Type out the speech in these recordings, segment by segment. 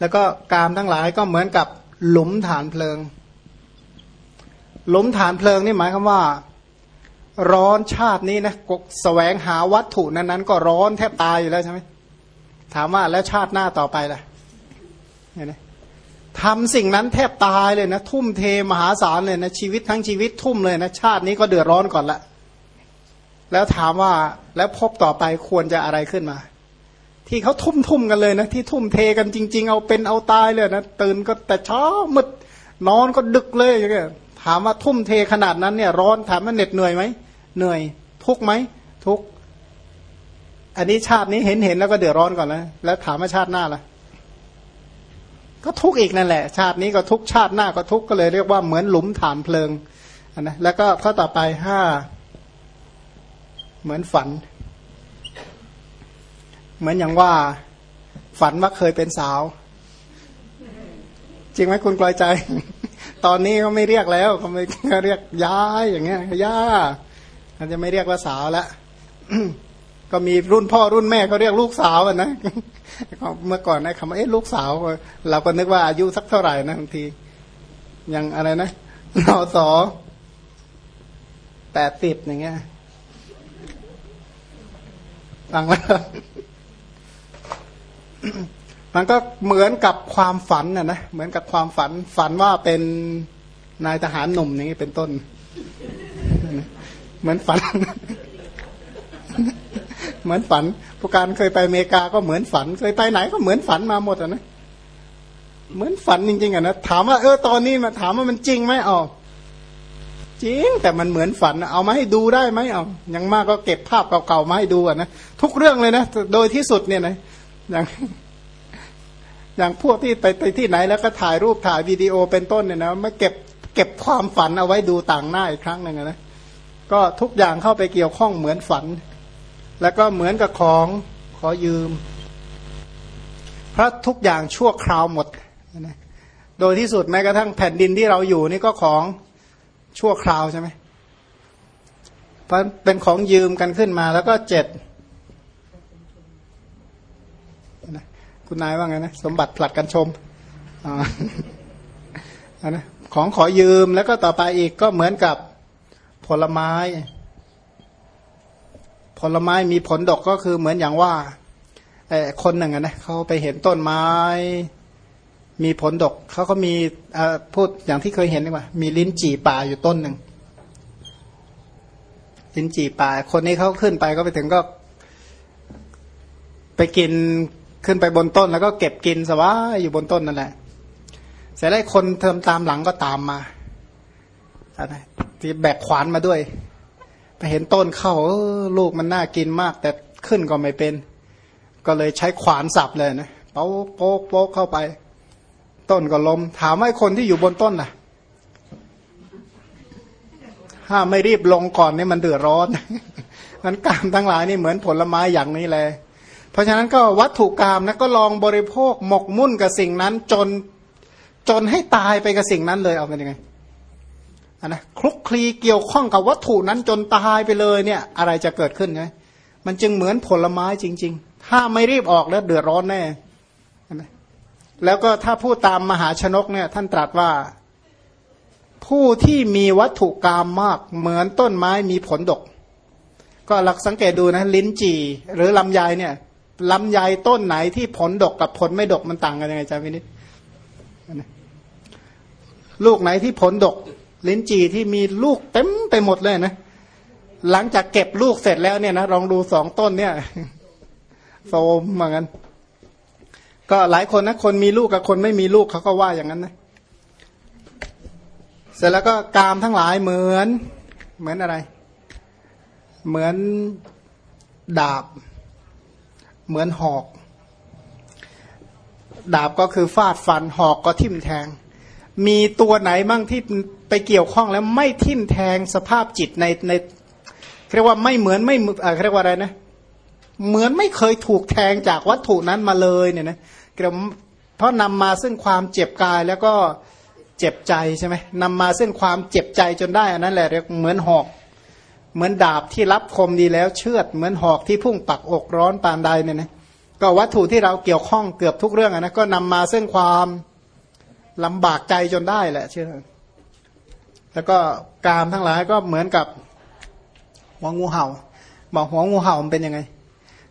แล้วก็กามทั้งหลายก็เหมือนกับหลุมฐานเพลิง หลุมฐานเพลิงนี่หมายความว่า ร้อนชาตินี้นะกแสวงหาวัตถุนั้นๆ ก็ร้อนแทบตายอยู่แล้วใช่ไหมถามว่าแล้วชาติหน้าต่อไปล่ะเห็นไหมทำสิ่งนั้นแทบตายเลยนะทุ่มเทมหาศาลเลยนะชีวิตทั้งชีวิตทุ่มเลยนะชาตินี้ก็เดือดร้อนก่อนละแล้วถามว่าแล้วพบต่อไปควรจะอะไรขึ้นมา ที่เขาทุ่มทุ่มกันเลยนะที่ทุ่มเทกันจริง ๆ เอาเป็นเอาตายเลยนะตื่นก็แต่เช้ามืดนอนก็ดึกเลยอย่างเงี้ยถามว่าทุ่มเทขนาดนั้นเนี่ยร้อนถามว่าเหน็ดเหนื่อยไหมเหนื่อย ทุกไหมทุก อันนี้ชาตินี้เห็นเห็นแล้วก็เดือดร้อนก่อนแล้วแล้วถามว่าชาติหน้าล่ะ ก็ทุกอีกนั่นแหละ ชาตินี้ก็ทุกชาติหน้าก็ทุกก็เลยเรียกว่าเหมือนหลุมฐานเพลิงนะแล้วก็ข้อต่อไปห้าเหมือนฝัน เหมือนอย่างว่าฝันว่าเคยเป็นสาว จริงไหมคุณกลอยใจ ตอนนี้เขาไม่เรียกแล้วเขาไม่เรียกย้ายอย่างเงี้ยย่าเขาจะไม่เรียกว่าสาวล้วก็มีรุ่นพ่อรุ่นแม่เขาเรียกลูกสาวนะเมื่อก่อนนะคำว่าเอ๊ะลูกสาว เราก็นึกว่าอายุสักเท่าไหร่นะบางทียังอะไรนะนอสอแปดสิบอย่างเงี้ยฟังแล้ว มันก็เหมือนกับความฝันน่ะนะเหมือนกับความฝันฝันว่าเป็นนายทหารหนุ่มอย่างนี้เป็นต้น เหมือนฝัน เหมือนฝันผู้การเคยไปอเมริกาก็เหมือนฝัน เคยไปไหนก็เหมือนฝันมาหมดอะนะเหมือนฝันจริงๆอะนะถามว่าเออตอนนี้มาถามว่ามันจริงไหมอ๋อจริง แต่มันเหมือนฝันเอามาให้ดูได้ไหมเอายังมากก็เก็บภาพเก่าๆมาให้ดูอะนะทุกเรื่องเลยนะโดยที่สุดเนี่ยนะ อย่างอย่างพวกที่ไปไปที่ไหนแล้วก็ถ่ายรูปถ่ายวิดีโอเป็นต้นเนี่ยนะมาเก็บเก็บความฝันเอาไว้ดูต่างหน้าอีกครั้งหนึ่งนะก็ทุกอย่างเข้าไปเกี่ยวข้องเหมือนฝัน แล้วก็เหมือนกับของขอยืม เพราะทุกอย่างชั่วคราวหมดนะโดยที่สุดแม้กระทั่งแผ่นดินที่เราอยู่นี่ก็ของชั่วคราวใช่ไหมเพราะเป็นของยืมกันขึ้นมาแล้วก็เจ็ด คุณนายว่าไงนะ สมบัติผลัดกันชมอนะของขอยืมแล้วก็ต่อไปอีกก็เหมือนกับผลไม้ ผลไม้มีผลดกก็คือเหมือนอย่างว่าคนหนึ่งนะเขาไปเห็นต้นไม้ มีผลดกเขาก็มีพูดอย่างที่เคยเห็นดีกว่า มีลิ้นจี่ป่าอยู่ต้นหนึ่งลิ้นจี่ป่า คนนี้เขาขึ้นไปก็ไปถึงก็ ไปกิน ขึ้นไปบนต้นแล้วก็เก็บกินสวายอยู่บนต้นนั่นแหละเสร็จแล้วคนเทิมตามหลังก็ตามมาที่แบกขวานมาด้วยไปเห็นต้นเข้าลูกมันน่ากินมาก แต่ขึ้นก็ไม่เป็น ก็เลยใช้ขวานสับเลยนะโป๊กโป๊กโป๊กเข้าไป ต้นก็ล้มถามว่าคนที่อยู่บนต้นน่ะ ถ้าไม่รีบลงก่อนนี่มันเดือดร้อนมันกามทั้งหลายนี่เหมือนผลไม้อย่างนี้เลย เพราะฉะนั้นก็วัตถุกรรมนะก็ลองบริโภคหมกมุ่นกับสิ่งนั้นจนจนให้ตายไปกับสิ่งนั้นเลยเอาเป็นยังไงนะคลุกคลีเกี่ยวข้องกับวัตถุนั้นจนตายไปเลยเนี่ย อะไรจะเกิดขึ้นไงมันจึงเหมือนผลไม้จริง ๆ ถ้าไม่รีบออกแล้วเดือดร้อนแน่แล้วก็ถ้าพูดตามมหาชนกเนี่ย ท่านตรัสว่า ผู้ที่มีวัตถุกรรมมากเหมือนต้นไม้มีผลดก ก็หลักสังเกตดูนะ ลิ้นจี่หรือลำไยเนี่ย ลำไยต้นไหนที่ผลดกกับผลไม่ดกมันต่างกันยังไงจ๊ะพี่นิดลูกไหนที่ผลดก ลิ้นจี่ที่มีลูกเต็มไปหมดเลยนะหลังจากเก็บลูกเสร็จแล้วเนี่ยนะลองดูสองต้นเนี่ยโซมเหมือนกันก็หลายคนนะคนมีลูกกับคนไม่มีลูกเขาก็ว่าอย่างนั้นนะเสร็จแล้วก็กามทั้งหลายเหมือน เหมือนอะไร เหมือนดาบ เหมือนหอก ดาบก็คือฟาดฟันหอกก็ทิ่มแทง มีตัวไหนบ้างที่ไปเกี่ยวข้องแล้วไม่ทิ่มแทงสภาพจิตในในเรียกว่าไม่เหมือนไม่เรียกว่าอะไรนะ เหมือนไม่เคยถูกแทงจากวัตถุนั้นมาเลยเนี่ยนะเพราะนำมาซึ่งความเจ็บกายแล้วก็เจ็บใจใช่ไหมนำมาซึ่งความเจ็บใจจนได้อันนั้นแหละเรียกเหมือนหอก เหมือนดาบที่รับคมดีแล้วเชือด เหมือนหอกที่พุ่งปักอกร้อนปานใดเนี่ยนะก็วัตถุที่เราเกี่ยวข้องเกือบทุกเรื่องนะก็นำมาซึ่งความลำบากใจจนได้แหละเชื่อแล้วก็กามทั้งหลายก็เหมือนกับหัวงูเห่าบอกหัวงูเห่ามันเป็นยังไง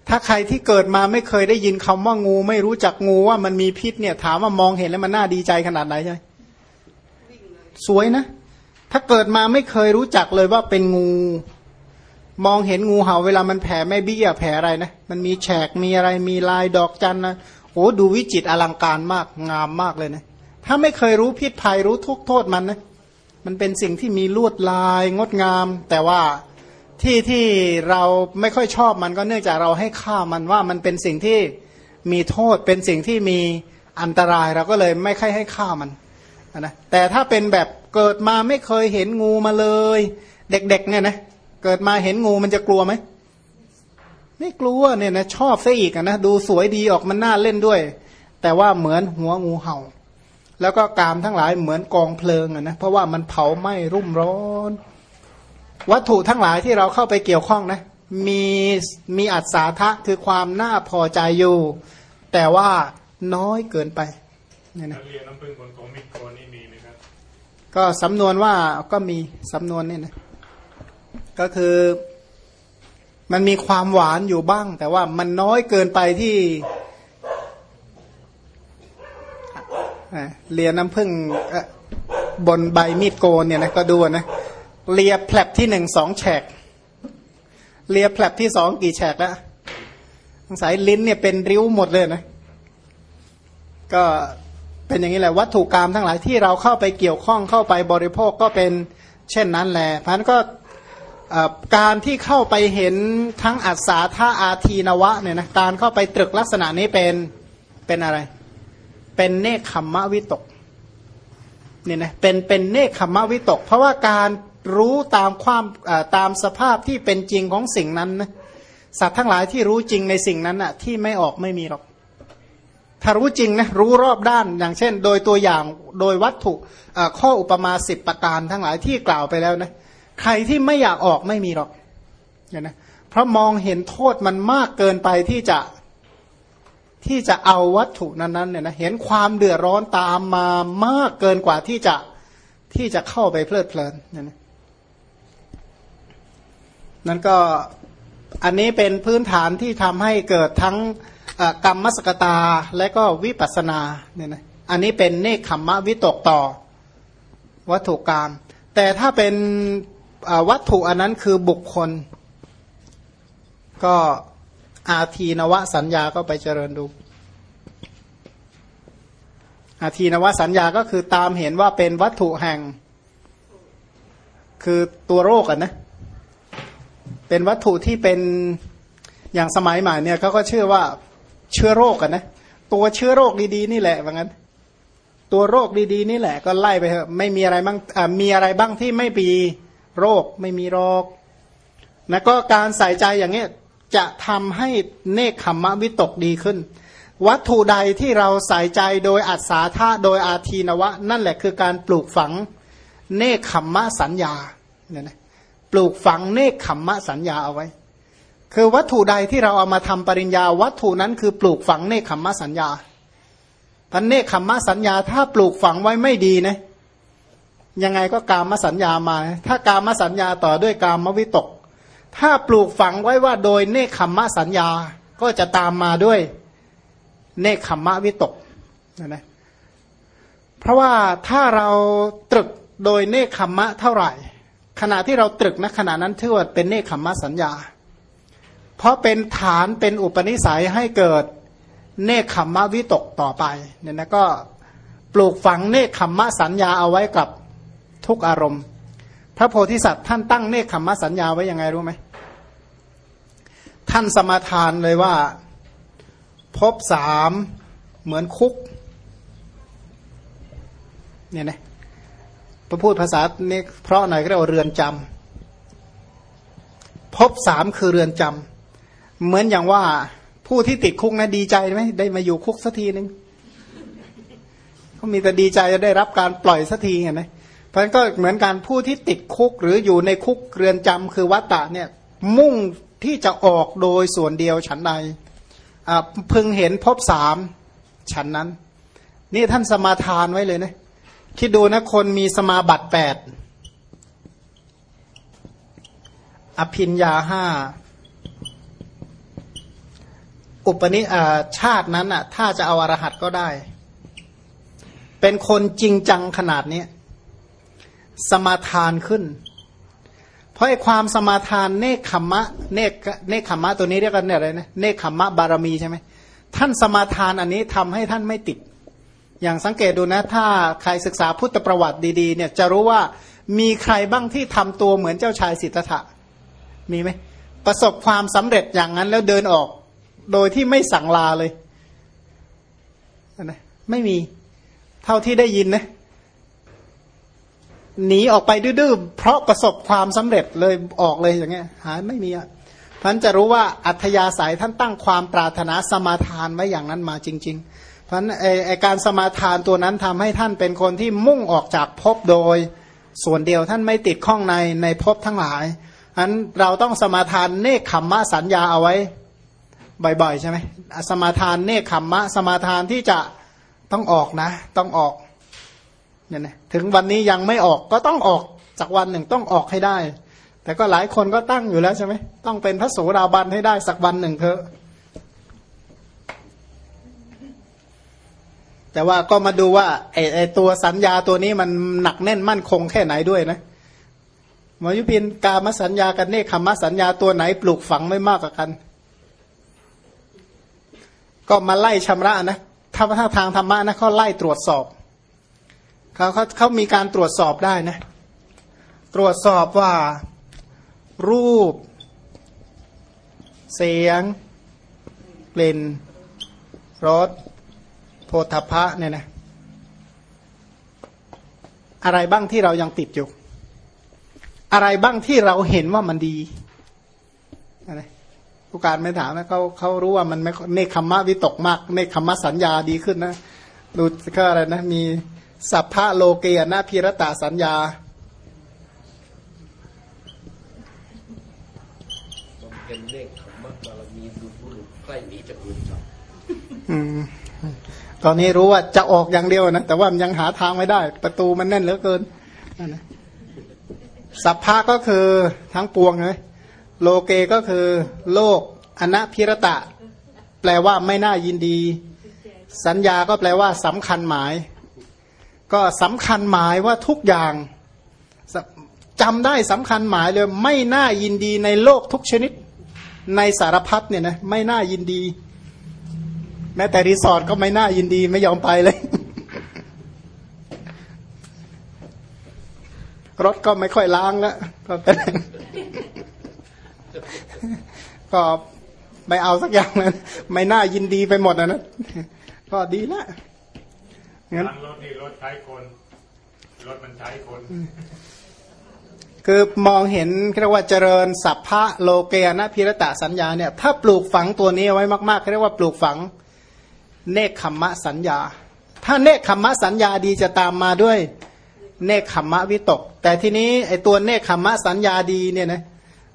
ถ้าใครที่เกิดมาไม่เคยได้ยินคำว่างูไม่รู้จักงูว่ามันมีพิษเนี่ย ถามว่ามองเห็นแล้วมันน่าดีใจขนาดไหนใช่สวยนะ ถ้าเกิดมาไม่เคยรู้จักเลยว่าเป็นงู มองเห็นงูเห่าเวลามันแผ่ไม่เบี้ยแผ่อะไรนะมันมีแฉกมีอะไรมีลายดอกจันนะโอ้ดูวิจิตอลังการมากงามมากเลยนะถ้าไม่เคยรู้พิษภัยรู้ทุกโทษมันนะมันเป็นสิ่งที่มีลวดลายงดงาม แต่ว่าที่ที่เราไม่ค่อยชอบมันก็เนื่องจากเราให้ค่ามันว่ามันเป็นสิ่งที่มีโทษเป็นสิ่งที่มีอันตรายเราก็เลยไม่ค่อยให้ค่ามัน นะแต่ถ้าเป็นแบบเกิดมาไม่เคยเห็นงูมาเลย เด็กๆเนี่ยนะเกิดมาเห็นงูมันจะกลัวไหมไม่กลัวเนี่ยนะชอบซะอีกนะดูสวยดีออกมันน่าเล่นด้วย แต่ว่าเหมือนหัวงูเห่า แล้วก็กามทั้งหลายเหมือนกองเพลิงนะเพราะว่ามันเผาไหม้รุ่มร้อน วัตถุทั้งหลายที่เราเข้าไปเกี่ยวข้องนะมีมีอัศาทะคือความน่าพอใจอยู่ แต่ว่าน้อยเกินไป เนี่ยนะเรียนน้ำพึ่งบนของมิโกนี่มีไหมครับก็สำนวนว่าก็มีสำนวนนี่นะก็คือมันมีความหวานอยู่บ้าง แต่ว่ามันน้อยเกินไปที่เรียนน้ำพึ่งบนใบมีดโกนเนี่ยนะก็ดูนะเลียแผลบที่หนึ่งสองแฉก เลียแผลบที่สองกี่แฉกแล้วสายลิ้นเนี่ยเป็นริ้วหมดเลยนะ ก็ เป็นอย่างนี้แหละวัตถุกรรมทั้งหลายที่เราเข้าไปเกี่ยวข้องเข้าไปบริโภคก็เป็นเช่นนั้นแหละพันก็การที่เข้าไปเห็นทั้งอัศาธาอาทีนวะเนี่ยนะการเข้าไปตรึกลักษณะนี้เป็นเป็นอะไร เป็นเนคขมมะวิตกเนี่ยนะเป็นเป็นเนคขมมะวิตก เพราะว่าการรู้ตามความตามสภาพที่เป็นจริงของสิ่งนั้นนะสัตว์ทั้งหลายที่รู้จริงในสิ่งนั้นอะที่ไม่ออกไม่มีหรอก ถ้ารู้จริงนะรู้รอบด้านอย่างเช่น โดยตัวอย่างโดยวัตถุข้ออุปมาสิบประการทั้งหลายที่กล่าวไปแล้วนะใครที่ไม่อยากออกไม่มีหรอกเนี่ยนะเพราะมองเห็นโทษมันมากเกินไปที่จะที่จะเอาวัตถุนั้นๆเนี่ยนะเห็นความเดือดร้อนตามมามากเกินกว่าที่จะที่จะเข้าไปเพลิดเพลินเนี่ยนะนั่นก็อันนี้เป็นพื้นฐานที่ทำให้เกิดทั้ง กรรมมสกตาและก็วิปัสนาเนี่ยนะอันนี้เป็นเนคขมมะวิตกต่อวัตถุกรรมแต่ถ้าเป็นวัตถุอันนั้นคือบุคคล ก็อาทีนวสัญญาก็ไปเจริญดู อาทีนวสัญญาก็คือตามเห็นว่าเป็นวัตถุแห่ง คือตัวโรคอะนะเป็นวัตถุที่เป็นอย่างสมัยใหม่เนี่ยเขาก็เชื่อว่า เชื้อโรคกันนะ ตัวเชื้อโรคดีๆ นี่แหละว่างั้น ตัวโรคดีๆ นี่แหละ ก็ไล่ไปเถอะไม่มีอะไรบ้างมีอะไรบ้างที่ไม่มีโรคไม่มีโรคแล้วก็การใส่ใจอย่างนี้จะทำให้เนคขมมะวิตกดีขึ้น วัตถุใดที่เราใส่ใจโดยอัศาธาโดยอาทีนวะ นั่นแหละคือการปลูกฝังเนคขมมะสัญญาเนี่ยนะปลูกฝังเนคขมมะสัญญาเอาไว้ คือวัตถุใดที่เราเอามาทำปริญญา วัตถุนั้นคือปลูกฝังเนคขมมะสัญญาพันเนคขมมะสัญญา ถ้าปลูกฝังไว้ไม่ดีนะยังไงก็กามสัญญามา ถ้ากามสัญญาต่อด้วยกามวิตก ถ้าปลูกฝังไว้ว่าโดยเนคขมมะสัญญาก็จะตามมาด้วยเนคขมมะวิตกนะเพราะว่าถ้าเราตรึกโดยเนคขมมะเท่าไหร่ ขณะที่เราตรึกนะขณะนั้นถือว่าเป็นเนคขมมะสัญญา เพราะเป็นฐานเป็นอุปนิสัยให้เกิดเนคขมมะวิตกต่อไปเนี่ยนะก็ปลูกฝังเนคขมมะสัญญาเอาไว้กับทุกอารมณ์ พระโพธิสัตว์ท่านตั้งเนคขมมะสัญญาไว้ยังไงรู้ไหมท่านสมาทานเลยว่าพบสามเหมือนคุกเนี่ยนะพระพูดภาษาเนี่ยเพราะหน่อยก็เรียกว่าเรือนจำพบสามคือเรือนจำ เหมือนอย่างว่าผู้ที่ติดคุกนะดีใจไหมได้มาอยู่คุกสักทีหนึ่งเขามีแต่ดีใจจะได้รับการปล่อยสักทีเห็นไหมเพราะฉะนั้นก็เหมือนการผู้ที่ติดคุกหรืออยู่ในคุกเรือนจำคือวัตตะเนี่ย มุ่งที่จะออกโดยส่วนเดียวฉันใดพึงเห็นพบสามฉันนั้น นี่ท่านสมาทานไว้เลยนะคิดดูนะคนมีสมาบัติแปดอภินยาห้า อุปนิชาตินั้นอะ ถ้าจะเอาอรหัตก็ได้ เป็นคนจริงจังขนาดนี้สมาทานขึ้น เพราะไอ้ความสมาทานเนคขมะเนคเนคขมะตัวนี้เรียกกันเนี่ยอะไรนะเนคขมมะบารมีใช่ไหมท่านสมาทานอันนี้ทำให้ท่านไม่ติด อย่างสังเกตดูนะ ถ้าใครศึกษาพุทธประวัติดีๆ เนี่ยจะรู้ว่ามีใครบ้างที่ทำตัวเหมือนเจ้าชายสิทธัตถะมีไหมประสบความสำเร็จอย่างนั้นแล้วเดินออก โดยที่ไม่สั่งลาเลยนะไม่มีเท่าที่ได้ยินนะหนีออกไปดื้อๆเพราะประสบความสำเร็จเลยออกเลยอย่างเงี้ย หายไม่มีอะท่านจะรู้ว่าอัธยาศัยท่านตั้งความปรารถนาสมาทานไว้อย่างนั้นมาจริง ๆ เพราะนั้นไอการสมาทานตัวนั้นทำให้ท่านเป็นคนที่มุ่งออกจากภพโดย ส่วนเดียวท่านไม่ติดข้องในในภพทั้งหลายอันเราต้องสมาทานเนคขมมะสัญญาเอาไว้ บ่อยๆ ใช่ไหมสมาทานเนคขมมะ สมาทานที่จะต้องออกนะ ต้องออกเนี่ยนะถึงวันนี้ยังไม่ออกก็ต้องออกจากวันหนึ่งต้องออกให้ได้ แต่ก็หลายคนก็ตั้งอยู่แล้วใช่ไหมต้องเป็นพระโสดาบันให้ได้สักวันหนึ่งเถอะแต่ว่าก็มาดูว่าไอ้ไอตัวสัญญาตัวนี้มันหนักแน่นมั่นคงแค่ไหนด้วยนะหมอยุพินกามสัญญากันเนคขมสัญญาตัวไหนปลูกฝังไม่มากกว่ากัน ก็มาไล่ชำระนะถ้าถ้าทางธรรมะนะเขาไล่ตรวจสอบเขาเขาเขามีการตรวจสอบได้นะ ตรวจสอบว่ารูป เสียง กลิ่นรสโพธพะเนี่ยนะอะไรบ้างที่เรายังติดอยู่ อะไรบ้างที่เราเห็นว่ามันดี ผู้การไม่ถามนะเขาเขารู้ว่ามันไม่เนคขมะวิตกมากเนคขมะสัญญาดีขึ้นนะดูก็อะไรนะ มีสัพพะโลเกยนะพิรตาสัญญาเป็นเนคขมะบารมีดูบุรุษใกล้หนีจากบุญจับตอนนี้รู้ว่าจะออกอย่างเดียวนะ แต่ว่ามันยังหาทางไม่ได้ ประตูมันแน่นเหลือเกินนะสัพพะก็คือทั้งปวงเลย โลเกก็คือ โลกอนัพิรตะ แปลว่าไม่น่ายินดี สัญญาก็แปลว่าสำคัญหมาย ก็สำคัญหมายว่าทุกอย่างจำได้สำคัญหมายเลย ไม่น่ายินดีในโลกทุกชนิด ในสารพัดเนี่ยนะไม่น่ายินดี แม้แต่รีสอร์ทก็ไม่น่ายินดีไม่ยอมไปเลยรถก็ไม่ค่อยล้างแล้วก็เป็น ก็ไม่เอาสักอย่างเลยไม่น่ายินดีไปหมดนะนะก็ดีละงั้นรถนี่รถใช้คนรถมันใช้คน คือมองเห็นเรียกว่าเจริญสัพพะโลเกนะพิรตะสัญญาเนี่ยถ้าปลูกฝังตัวนี้ไว้มากๆเรียกว่าปลูกฝังเนคขมมะสัญญา ถ้าเนคขมมะสัญญาดีจะตามมาด้วยเนคขมมะวิตก แต่ทีนี้ไอตัวเนคขมมะสัญญาดีเนี่ยนะ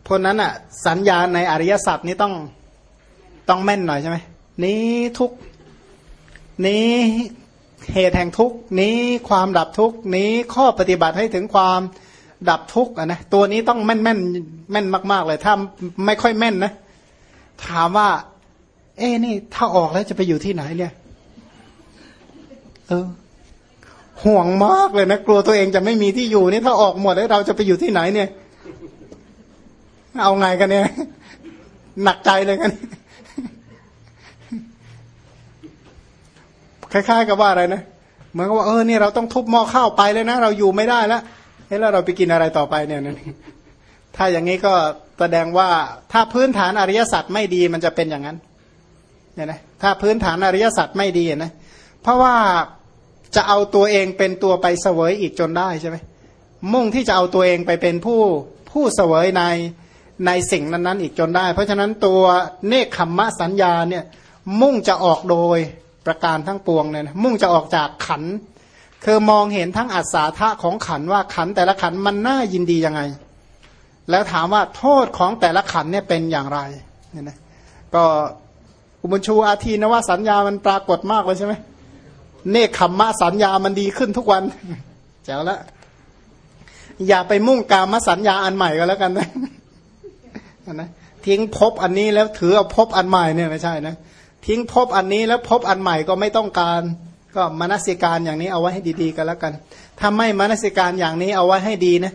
พวกนั้นอะ สัญญาในอริยสัจนี้ต้องต้องแม่นหน่อยใช่ไหมนี้ทุกนี้เหตุแห่งทุกนี้ความดับทุกนี้ข้อปฏิบัติให้ถึงความดับทุกอะนะตัวนี้ต้องแม่นแม่นแม่นมาก ๆ เลย ถ้าไม่ค่อยแม่นนะ ถามว่า เอ้นี่ ถ้าออกแล้วจะไปอยู่ที่ไหนเนี่ย เออ ห่วงมากเลยนะ กลัวตัวเองจะไม่มีที่อยู่นี่ถ้าออกหมดแล้วเราจะไปอยู่ที่ไหนเนี่ย เอาไงกันเนี่ย หนักใจเลยกันคล้ายๆกับว่าอะไรนะเหมือนกับว่าเออเนี่ยเราต้องทุบหม้อข้าวไปเลยนะ เราอยู่ไม่ได้แล้วเฮ้แล้วเราไปกินอะไรต่อไปเนี่ยนะถ้าอย่างนี้ก็แสดงว่าถ้าพื้นฐานอริยสัจไม่ดีมันจะเป็นอย่างนั้นเนี่ยนะถ้าพื้นฐานอริยสัจไม่ดีนะเพราะว่าจะเอาตัวเองเป็นตัวไปเสวยอีกจนได้ใช่ไหมมุ่งที่จะเอาตัวเองไปเป็นผู้ผู้เสวยใน ในสิ่งนั้นๆ อีกจนได้ เพราะฉะนั้นตัวเนคขมมะสัญญาเนี่ยมุ่งจะออกโดยประการทั้งปวงเนี่ยมุ่งจะออกจากขัน คือมองเห็นทั้งอัศาธาของขันว่าขันแต่ละขันมันน่ายินดียังไง แล้วถามว่าโทษของแต่ละขันเนี่ยเป็นอย่างไรเนี่ยนะก็อุบลชูอาทีนว่าสัญญามันปรากฏมากเลยใช่ไหมเนคขมมะสัญญามันดีขึ้นทุกวันแจ๋วละอย่าไปมุ่งกามสัญญาอันใหม่ก็แล้วกันนะ นะทิ้งภพอันนี้แล้วถือเอาภพอันใหม่เนี่ยไม่ใช่นะทิ้งภพอันนี้แล้วภพอันใหม่ก็ไม่ต้องการ ก็มนสิการอย่างนี้เอาไว้ให้ดีๆกันแล้วกัน ถ้าไม่มนสิการอย่างนี้เอาไว้ให้ดีนะ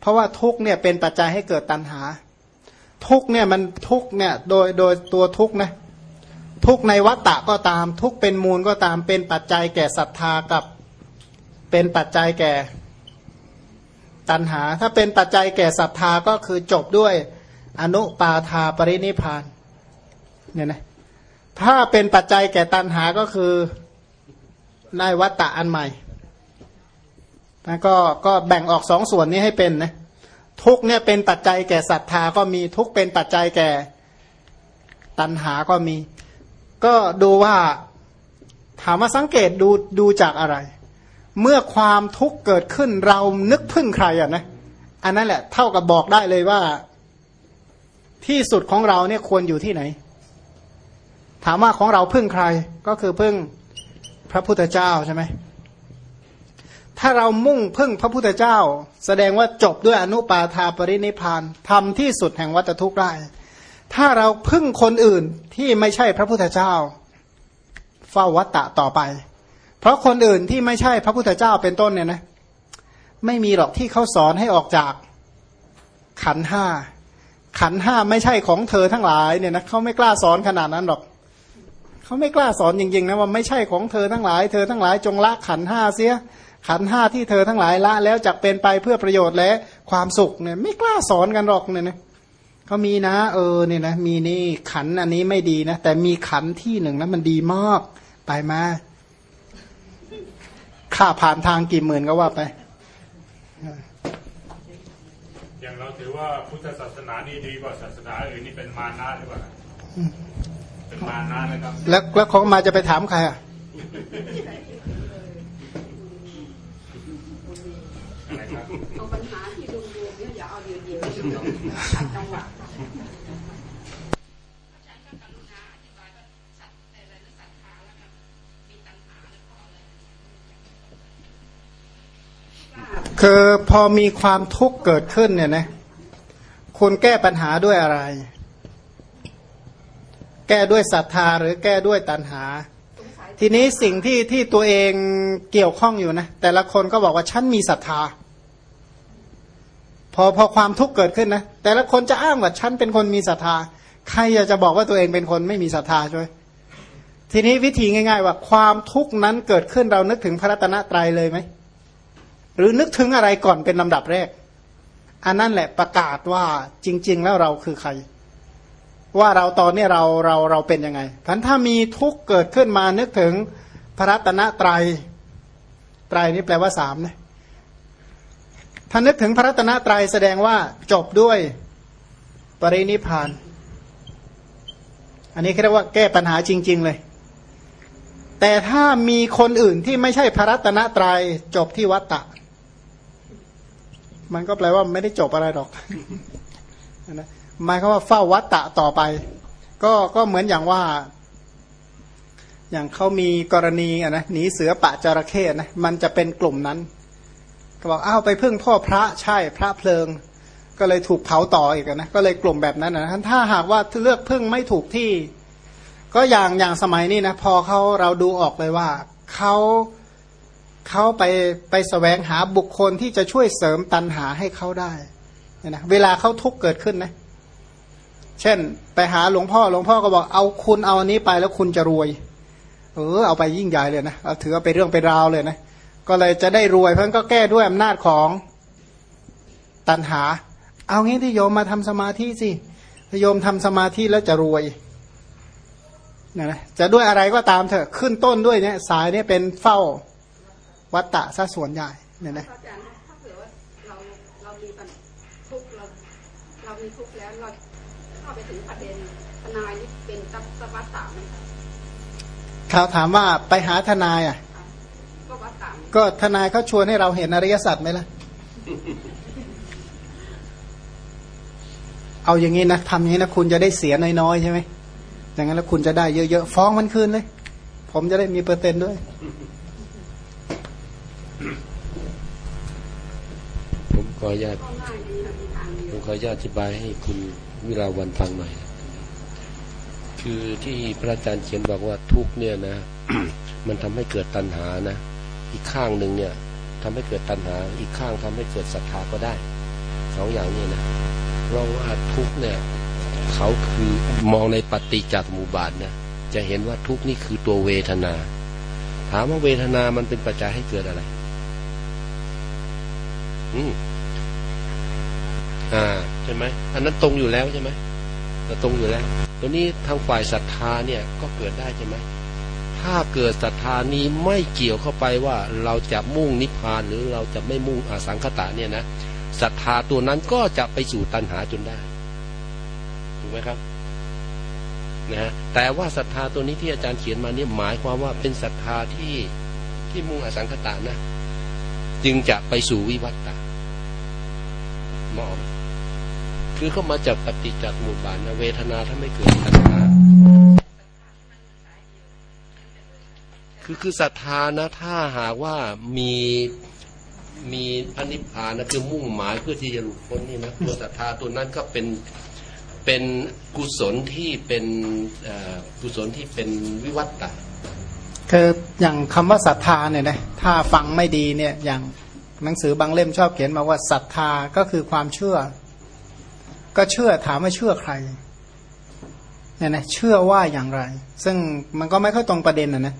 เพราะว่าทุกเนี่ยเป็นปัจจัยให้เกิดตัณหา ทุกเนี่ยมันทุกเนี่ยโดยโดยตัวทุกนะทุกในวัตตะก็ตาม ทุกเป็นมูลก็ตามเป็นปัจจัยแก่ศรัทธากับเป็นปัจจัยแก่ ตัณหา ถ้าเป็นปัจจัยแก่ศรัทธาก็คือจบด้วยอนุปาทาปรินิพานเนี่ยนะถ้าเป็นปัจจัยแก่ตัณหาก็คือได้วัตตะอันใหม่แล้วก็ก็แบ่งออกสองส่วนนี้ให้เป็นนะทุกเนี่ยเป็นปัจจัยแก่ศรัทธาก็มีทุกเป็นปัจจัยแก่ตัณหาก็มี ก็ดูว่าถามว่าสังเกตดูดูจากอะไร เมื่อความทุกข์เกิดขึ้นเรานึกพึ่งใครอะนะอันนั้นแหละ เท่ากับบอกได้เลยว่า ที่สุดของเราเนี่ยควรอยู่ที่ไหน ถามว่าของเราพึ่งใครก็คือพึ่งพระพุทธเจ้าใช่ไหมถ้าเรามุ่งพึ่งพระพุทธเจ้า แสดงว่าจบด้วยอนุปาทาปรินิพานทำที่สุดแห่งวัตทุกข์ได้ ถ้าเราพึ่งคนอื่นที่ไม่ใช่พระพุทธเจ้า เฝ้าวัตตะต่อไป ราะคนอื่นที่ไม่ใช่พระพุทธเจ้าเป็นต้นเนี่ยนะไม่มีหรอกที่เขาสอนให้ออกจากขันห้า ขันห้าไม่ใช่ของเธอทั้งหลายเนี่ยนะเขาไม่กล้าสอนขนาดนั้นหรอกเขาไม่กล้าสอนจริงๆนะว่าไม่ใช่ของเธอทั้งหลาย เธอทั้งหลายจงละขันห้าเสีย ขันห้าที่เธอทั้งหลายละแล้วจักเป็นไปเพื่อประโยชน์และความสุขเนี่ยไม่กล้าสอนกันหรอกเนี่ยนะเขามีนะ เออเนี่ยนะมีนี่ขันอันนี้ไม่ดีนะแต่มีขันที่หนึ่งนะมันดีมากไปมา ค่าผ่านทางกี่หมื่นก็ว่าไป อย่างเราถือว่าพุทธศาสนานี่ดีกว่าศาสนาอื่นนี่เป็นมานะหรือเปล่าเป็นมานะนะครับ แล้วแล้วของมาจะไปถามใครอะเอาปัญหาที่ดูดูเนี่ยอย่าเอาเดียวเดียวจังหวะ คือพอมีความทุกข์เกิดขึ้นเนี่ยนะคุณแก้ปัญหาด้วยอะไร แก้ด้วยศรัทธาหรือแก้ด้วยตัณหา ทีนี้สิ่งที่ที่ตัวเองเกี่ยวข้องอยู่นะแต่ละคนก็บอกว่าฉันมีศรัทธา พอพอความทุกข์เกิดขึ้นนะแต่ละคนจะอ้างว่าฉันเป็นคนมีศรัทธา ใครอยากจะบอกว่าตัวเองเป็นคนไม่มีศรัทธาช่วยทีนี้วิธีง่าย ๆ ว่าความทุกข์นั้นเกิดขึ้นเรานึกถึงพระรัตนตรัยเลยไหม หรือนึกถึงอะไรก่อนเป็นลำดับแรก อันนั้นแหละประกาศว่าจริง ๆ แล้วเราคือใคร ว่าเราตอนนี้เราเราเราเป็นยังไงพันถ้ามีทุกข์เกิดขึ้นมานึกถึงพระรัตนตรยัยไตรนี่แปลว่าสามนะถ้านึกถึงพระรัตนตรัยแสดงว่าจบด้วยปรินิพาน อันนี้เรียกว่าแก้ปัญหาจริง ๆ เลย แต่ถ้ามีคนอื่นที่ไม่ใช่พระรัตนตรยัยจบที่วัตตะ มันก็แปลว่าไม่ได้จบอะไรหรอกนะหมายความว่าเฝ้าวัตตะต่อไป ก็ก็เหมือนอย่างว่า อย่างเขามีกรณีอะนะหนีเสือปะจระเข้นะมันจะเป็นกลุ่มนั้นก็บอกอ้าวไปพึ่งพ่อพระใช่พระเพลิง ก็เลยถูกเผาต่ออีกนะก็เลยกลุ่มแบบนั้นนะถ้าหากว่าเลือกพึ่งไม่ถูกที่ ก็อย่างอย่างสมัยนี้นะพอเขาเราดูออกเลยว่าเขา เขาไปไปสแสวงหาบุคคลที่จะช่วยเสริมตันหาให้เขาได้นะเวลาเขาทุกข์เกิดขึ้นนะ เช่น ไปหาหลวงพ่อหลวงพ่อก็บอกเอาคุณเอาอันนี้ไปแล้วคุณจะรวย เออ เอาไปยิ่งใหญ่เลยนะเอาถือเอาไปเรื่องไปราวเลยนะก็เลยจะได้รวยเพราะก็แก้ด้วยอำนาจของตันหา เอางี้ที่โยมมาทำสมาธิสิโยมทำสมาธิแล้วจะรวยนะนะจะด้วยอะไรก็ตามเถอะขึ้นต้นด้วยเนี่ยสายเนี่ยเป็นเฝ้า วัตตะซะส่วนใหญ่เนี่ยนะอาจารย์ถ้าเผื่อว่าเราเรามีปัญทุกเราเรามีทุกแล้วเราเข้าไปถึงประเด็นทนายนี่เป็นสัพวัตตะไหมเขาถามว่าไปหาทนายอะก็วัตตะก็ทนายเขาชวนให้เราเห็นอริยสัจไหมล่ะเอาอย่างนี้นะทำอย่างนี้นะคุณจะได้เสียน้อยๆใช่ไหมอย่างนั้นแล้วคุณจะได้เยอะๆฟ้องมันคืนเลย ผมจะได้มีเปอร์เซ็นต์ด้วย ขออนุญาตก็ง่ายดีนะมีทางเดีผมขออนุญาตอธิบายให้คุณวิราวันฟังหน่อย คือที่พระอาจารย์เขียนบอกว่าทุกเนี่ยนะ มันทำให้เกิดตัณหานะ อีกข้างหนึ่งเนี่ยทำให้เกิดตัณหา อีกข้างทำให้เกิดศรัทธาก็ได้สองอย่างนี้นะเพราะว่าทุกเนี่ย เขาคือมองในปฏิจจสมุปบาทนะจะเห็นว่าทุกนี่คือตัวเวทนา ถามว่าเวทนามันเป็นปัจจัยให้เกิดอะไร อืม อ่าใช่ไหมอันนั้นตรงอยู่แล้วใช่ไหมตรงอยู่แล้วตัวนี้ทางฝ่ายศรัทธาเนี่ยก็เกิดได้ใช่ไหมถ้าเกิดศรัทธานี้ไม่เกี่ยวเข้าไปว่าเราจะมุ่งนิพพานหรือเราจะไม่มุ่งอสังขตะเนี่ยนะศรัทธาตัวนั้นก็จะไปสู่ตัณหาจนได้ถูกไหมครับนะฮะแต่ว่าศรัทธาตัวนี้ที่อาจารย์เขียนมาเนี่ยหมายความว่าเป็นศรัทธาที่ที่มุ่งอสังขตะนะ จึงจะไปสู่วิวัตตะมอม คือเข้ามาจากปฏิจจสมุปบาทนะเวทนาถ้าไม่เกิดตัณหาคือคือศรัทธานะถ้าหากว่ามีมีพระนิพพานนะคือมุ่งหมายเพื่อที่จะหลุดพ้นนี่นะตัวศรัทธาตัวนั้นก็เป็นเป็นกุศลที่เป็นเอ่อกุศลที่เป็นวิวัตตะคืออย่างคำว่าศรัทธาเนี่ยนะถ้าฟังไม่ดีเนี่ยอย่างหนังสือบางเล่มชอบเขียนมาว่าศรัทธาก็คือความเชื่อ ก็เชื่อถามว่าเชื่อใครเนี่ยนะเชื่อว่าอย่างไร ซึ่งมันก็ไม่ค่อยตรงประเด็นนะนะ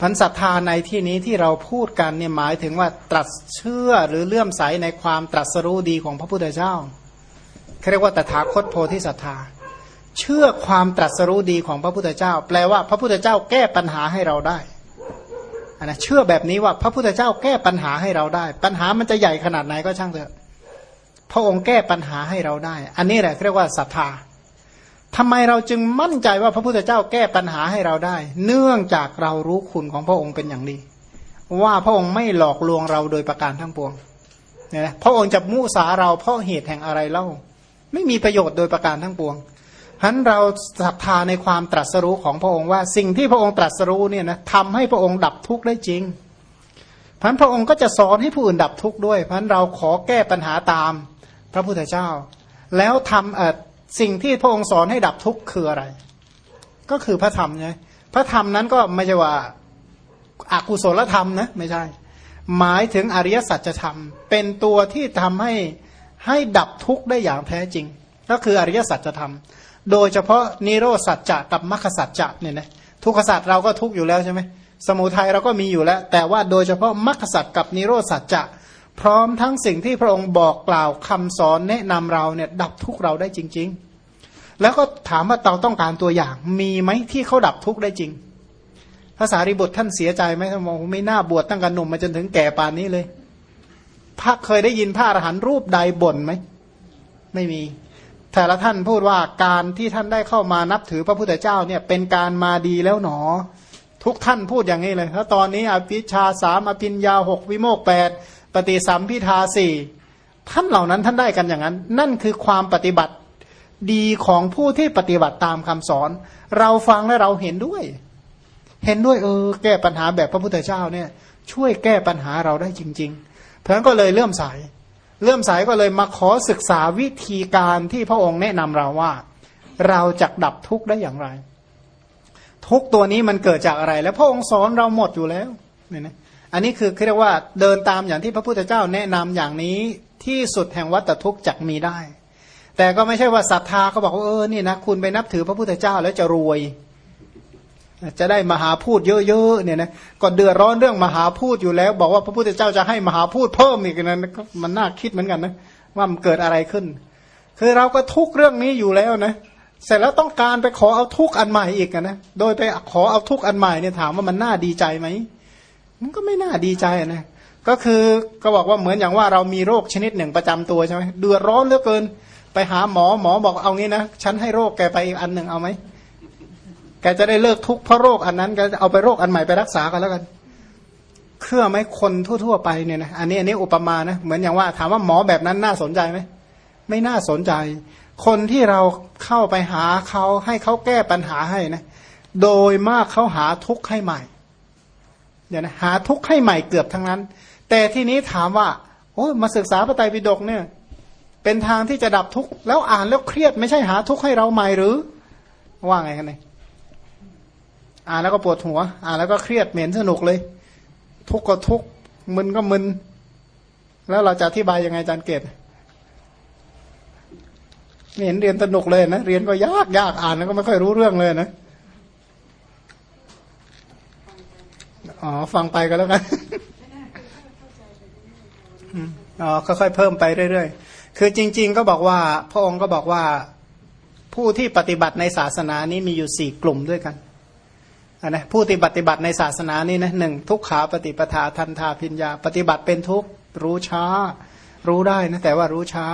พันศรัทธาในที่นี้ที่เราพูดกันเนี่ยหมายถึงว่าตรัสเชื่อหรือเลื่อมใสในความตรัสรู้ดีของพระพุทธเจ้าเขาเรียกว่าตถาคตโพธิศรัทธา เชื่อความตรัสรู้ดีของพระพุทธเจ้า แปลว่าพระพุทธเจ้าแก้ปัญหาให้เราได้อันนะเชื่อแบบนี้ว่าพระพุทธเจ้าแก้ปัญหาให้เราได้ ปัญหามันจะใหญ่ขนาดไหนก็ช่างเถอะ พระองค์แก้ปัญหาให้เราได้ อันนี้แหละเรียกว่าศรัทธาทำไมเราจึงมั่นใจว่าพระพุทธเจ้าแก้ปัญหาให้เราได้ เนื่องจากเรารู้คุณของพระองค์เป็นอย่างดี ว่าพระองค์ไม่หลอกลวงเราโดยประการทั้งปวงเนี่ยนะพระองค์จะมุสาเราเพราะเหตุแห่งอะไรเล่า ไม่มีประโยชน์โดยประการทั้งปวงฉะนั้นเราศรัทธาในความตรัสรู้ของพระองค์ว่าสิ่งที่พระองค์ตรัสรู้เนี่ยนะทำให้พระองค์ดับทุกข์ได้จริงพันพระองค์ก็จะสอนให้ผู้อื่นดับทุกข์ด้วยพันเราขอแก้ปัญหาตาม ระพุทธเจ้า แล้วทำเอ่อสิ่งที่พระองค์สอนให้ดับทุกข์คืออะไร ก็คือพระธรรมไงพระธรรมนั้นก็ไม่ใช่ว่าอากุศลธรรมนะไม่ใช่ หมายถึงอริยสัจธรรม เป็นตัวที่ทำให้ให้ดับทุกข์ได้อย่างแท้จริง ก็คืออริยสัจธรรม โดยเฉพาะนิโรสัจจะกับมรรคสัจจะเนี่ยนะทุกขสัจเราก็ทุกอยู่แล้วใช่ไหมสมุทัยเราก็มีอยู่แล้ว แต่ว่าโดยเฉพาะมรรคสัจกับนิโรสัจจะ พร้อมทั้งสิ่งที่พระองค์บอกกล่าวคำสอนแนะนำเราเนี่ยดับทุกข์เราได้จริง ๆ แล้วก็ถามว่าเราต้องการตัวอย่างมีไหมที่เขาดับทุกข์ได้จริงภาษาริบุตรท่านเสียใจไหมท่านบอกไม่น่าบวชตั้งแต่หนุ่มมาจนถึงแก่ป่านนี้เลยพระเคยได้ยินพระอรหันต์รูปใดบ่นไหมไม่มี แต่ละท่านพูดว่าการที่ท่านได้เข้ามานับถือพระพุทธเจ้าเนี่ยเป็นการมาดีแล้วหนอ ทุกท่านพูดอย่างนี้เลยแล้วตอนนี้อภิชาสามอภินยาหกวิโมกแปด ปฏิสัมพิทาสี่ท่านเหล่านั้นท่านได้กันอย่างนั้น นั่นคือความปฏิบัติดีของผู้ที่ปฏิบัติตามคำสอน เราฟังและเราเห็นด้วย เห็นด้วยเออ แก้ปัญหาแบบพระพุทธเจ้าเนี่ย ช่วยแก้ปัญหาเราได้จริง ๆ เพราะนั้นก็เลยเริ่มสาย เริ่มสายก็เลยมาขอศึกษาวิธีการที่พระองค์แนะนำเราว่า เราจะดับทุกข์ได้อย่างไร ทุกตัวนี้มันเกิดจากอะไร แล้วพระองค์สอนเราหมดอยู่แล้วเนี่ยนะ อันนี้คือเรียกว่าเดินตามอย่างที่พระพุทธเจ้าแนะนำอย่างนี้ที่สุดแห่งวัตทุกข์จักมีได้ แต่ก็ไม่ใช่ว่าศรัทธาเขาบอกว่าเออนี่นะคุณไปนับถือพระพุทธเจ้าแล้วจะรวย จะได้มหาพูดเยอะๆเนี่ยนะก็เดือดร้อนเรื่องมหาพูดอยู่แล้ว บอกว่าพระพุทธเจ้าจะให้มหาพูดเพิ่มอีกนั้นมันน่าคิดเหมือนกันนะว่ามันเกิดอะไรขึ้น คือเราก็ทุกเรื่องนี้อยู่แล้วนะเสร็จแล้วต้องการไปขอเอาทุกอันใหม่อีกนะ โดยไปขอเอาทุกอันใหม่เนี่ยถามว่ามันน่าดีใจไหม มันก็ไม่น่าดีใจนะก็คือก็บอกว่าเหมือนอย่างว่าเรามีโรคชนิดหนึ่งประจำตัวใช่ไหมเดือดร้อนเหลือเกิน ไปหาหมอหมอบอกเอางี้นะฉันให้โรคแกไปอีกอันหนึ่งเอาไหมแกจะได้เลิกทุกข์เพราะโรคอันนั้นแกจะเอาไปโรคอันใหม่ไปรักษากันแล้วกันเชื่อไหมคนทั่ว ๆ ไปเนี่ยนะอันนี้อันนี้อุปมานะเหมือนอย่างว่าถามว่าหมอแบบนั้นน่าสนใจไหมไม่น่าสนใจ คนที่เราเข้าไปหาเขาให้เขาแก้ปัญหาให้นะ โดยมากเขาหาทุกข์ให้ใหม่ เดี๋ยวนะหาทุกข์ให้ใหม่เกือบทั้งนั้น แต่ที่นี้ถามว่าโอ้มาศึกษาพระไตรปิฎกเนี่ย เป็นทางที่จะดับทุกข์แล้วอ่านแล้วเครียดไม่ใช่หาทุกข์ให้เราใหม่หรือ ว่าไงกันเนี่ยอ่านแล้วก็ปวดหัว อ่านแล้วก็เครียดเหม็นสนุกเลย ทุกข์ก็ทุกข์มึนก็มึน แล้วเราจะอธิบายยังไงอาจารย์เกตไม่เห็นเรียนสนุกเลยนะ เรียนก็ยากยากอ่านแล้วก็ไม่ค่อยรู้เรื่องเลยนะ อ๋อ ฟังไปก็แล้วกันอ๋อค่อยๆเพิ่มไปเรื่อยๆ คือจริง ๆ ก็บอกว่า พระองค์ก็บอกว่าผู้ที่ปฏิบัติในศาสนานี้มีอยู่สี่กลุ่มด้วยกันอะนะผู้ที่ปฏิบัติในศาสนานี้นะหนึ่งทุกขาปฏิปทาทันทาพิญญา ปฏิบัติเป็นทุกรู้ช้า รู้ได้นะแต่ว่ารู้ช้า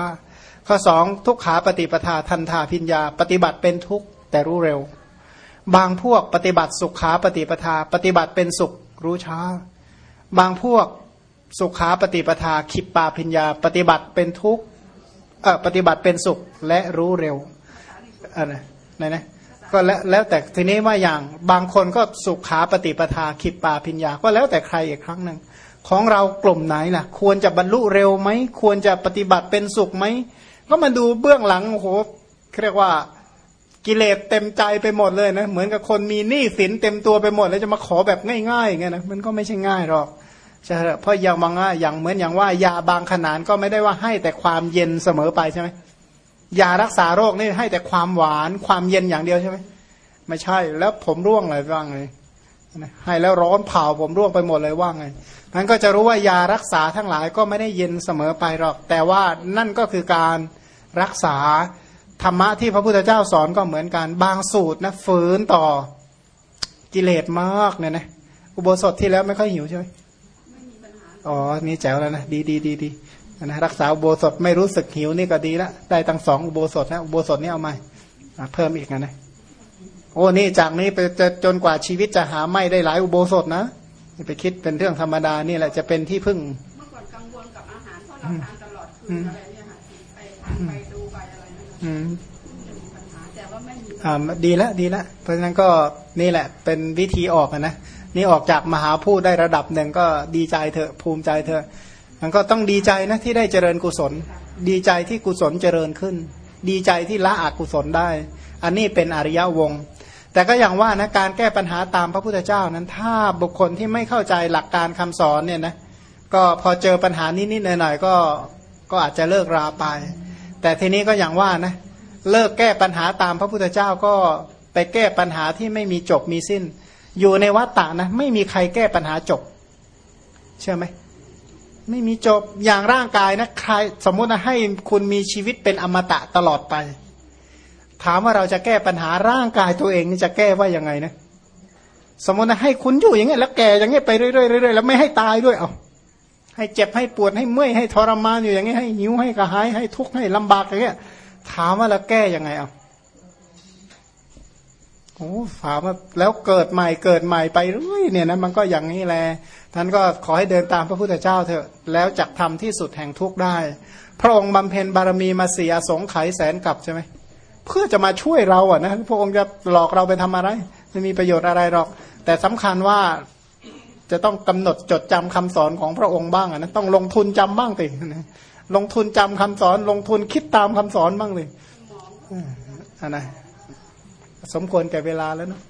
ข้อสองทุกขาปฏิปทาทันทาพิญญา ปฏิบัติเป็นทุกแต่รู้เร็ว บางพวกปฏิบัติสุขขาปฏิปทา ปฏิบัติเป็นสุข รู้ช้า บางพวกสุขาปฏิปทาขิปปาพิญญา ปฏิบัติเป็นทุกข์เออปฏิบัติเป็นสุขและรู้เร็วอันนะไหนนะก็แล้วแล้วแต่ทีนี้ว่าอย่างบางคนก็สุขาปฏิปทาขิปปาพิญญา ก็แล้วแต่ใครอีกครั้งหนึ่งของเรากลุ่มไหนล่ะ ควรจะบรรลุเร็วไหม ควรจะปฏิบัติเป็นสุขไหม ก็มาดูเบื้องหลังโอ้โหเรียกว่า กิเลสเต็มใจไปหมดเลยนะเหมือนกับคนมีหนี้สินเต็มตัวไปหมด แล้วจะมาขอแบบง่ายๆอย่างเงี้ยนะมันก็ไม่ใช่ง่ายหรอกใช่เพราะอย่างบางอย่างเหมือนอย่างว่ายาบางขนาดก็ไม่ได้ว่าให้แต่ความเย็นเสมอไปใช่ไหมยารักษาโรคนี่ให้แต่ความหวานความเย็นอย่างเดียวใช่ไหมไม่ใช่แล้วผมร่วงเลยว่างไงให้แล้วร้อนเผาผมร่วงไปหมดเลยว่างไงนั้นก็จะรู้ว่ายารักษาทั้งหลายก็ไม่ได้เย็นเสมอไปหรอก แต่ว่านั่นก็คือการรักษา ธรรมะที่พระพุทธเจ้าสอนก็เหมือนกัน บางสูตรนะฝืนต่อกิเลสมากเนี่ยนะอุโบสถที่แล้วไม่ค่อยหิวใช่ไหมอ๋อ นี่แจ๋วแล้วนะดีดีดีดีนะรักษาอุโบสถไม่รู้สึกหิวนี่ก็ดีละได้ตั้งสองอุโบสถนะอุโบสถนี่เอามาเพิ่มอีกนะนะโอ้นี่จากนี้ไปจะจนกว่าชีวิตจะหาไม่ได้หลายอุโบสถนะไปคิดเป็นเรื่องธรรมดานี่แหละจะเป็นที่พึ่งเมื่อก่อนกังวลกับอาหารเพราะเราทานตลอดคืนอะไรเนี่ยค่ะไปทานไป อืมปัญหาแต่ว่าไม่มีอ่าดีละดีละเพราะฉะนั้นก็นี่แหละ เป็นวิธีออกนะ นี่ออกจากมหาพูดได้ระดับหนึ่งก็ดีใจเถอะภูมิใจเถอะมันก็ต้องดีใจนะที่ได้เจริญกุศล ดีใจที่กุศลเจริญขึ้น ดีใจที่ละอกุศลได้ อันนี้เป็นอริยวง แต่ก็อย่างว่านะการแก้ปัญหาตามพระพุทธเจ้านั้น ถ้าบุคคลที่ไม่เข้าใจหลักการคำสอนเนี่ยนะก็พอเจอปัญหานิดๆหน่อยๆก็ก็อาจจะเลิกราไป แต่ทีนี้ก็อย่างว่านะเลิกแก้ปัญหาตามพระพุทธเจ้าก็ไปแก้ปัญหาที่ไม่มีจบมีสิ้น อยู่ในวัฏฏะนะไม่มีใครแก้ปัญหาจบ เชื่อไหมไม่มีจบอย่างร่างกายนะใครสมมุตินะให้คุณมีชีวิตเป็นอมตะตลอดไป ถามว่าเราจะแก้ปัญหาร่างกายตัวเองนี่จะแก้ว่ายังไงนะ สมมตินะให้คุณอยู่อย่างเงี้ยแล้วแก่อย่างเงี้ยไปเรื่อยๆเรื่อยๆแล้วไม่ให้ตายด้วยเอา ให้เจ็บให้ปวดให้เมื่อยให้ทรมานอยู่อย่างเงี้ให้หิวให้กระหายให้ทุกข์ให้ลำบากอย่างเงี้ยถามว่าเราแก้ยังไงเอาโอ้ถามว่าแล้วเกิดใหม่เกิดใหม่ไปเรื่อยเนี่ยนะมันก็อย่างนี้แหละท่านก็ขอให้เดินตามพระพุทธเจ้าเถอะแล้วจักทำที่สุดแห่งทุกข์ได้ พระองค์บำเพ็ญบารมีมาเสียสงไขยแสนกับใช่ไหมเพื่อจะมาช่วยเราอะนะพระองค์จะหลอกเราไปทำอะไรไม่มีประโยชน์อะไรหรอก แต่สำคัญว่า จะต้องกำหนดจดจำคำสอนของพระองค์บ้างอะนะต้องลงทุนจำบ้างสิลงทุนจำคำสอน ลงทุนคิดตามคำสอนบ้างเลยอันนะสมควรแก่เวลาแล้วเนาะ